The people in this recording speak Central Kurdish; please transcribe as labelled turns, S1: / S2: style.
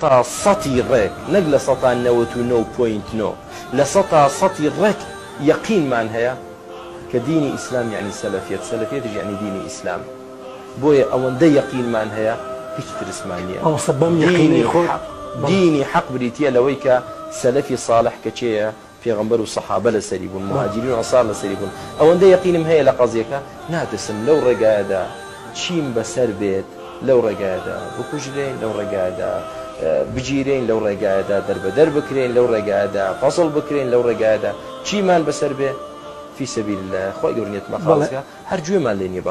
S1: تا سەتی ڕێک نەک لە سەتان نەوەت و 9.9 لە سە تا سەتی ڕێک یەقینمان هەیە کە دینی ئیسلام یعنی سەلفێت سەلفێت یعنی دینی ئیسلام بۆیە ئەوەندە یەقینمان هەیە هیچ ترسمان نیە ئەوسە بەم یقینی خۆ دینی حەق بریتە لەوەی کە سەلفی صالح کە چێە پێغمبەر و سەحابە لە سەری بوون مهاجرین و ئەسار لە سەری بوون ئەوەندە یەقینم هەیە لە قەزیەکە ناتسم لەو ڕێگایەدا چیم بەسەر بێت لەو ڕێگایدا بکوژرێن لەو ڕێگایدا بگیرین لەو ڕێگایدا دەربەدەر بکرێن لەو ڕێگایدا فەسڵ بکرێن لەو ڕێگایدا چیمان بەسەر بێ فیسەبیل خۆی گەورنێت مەخڵ هەر گوێمان لێنیە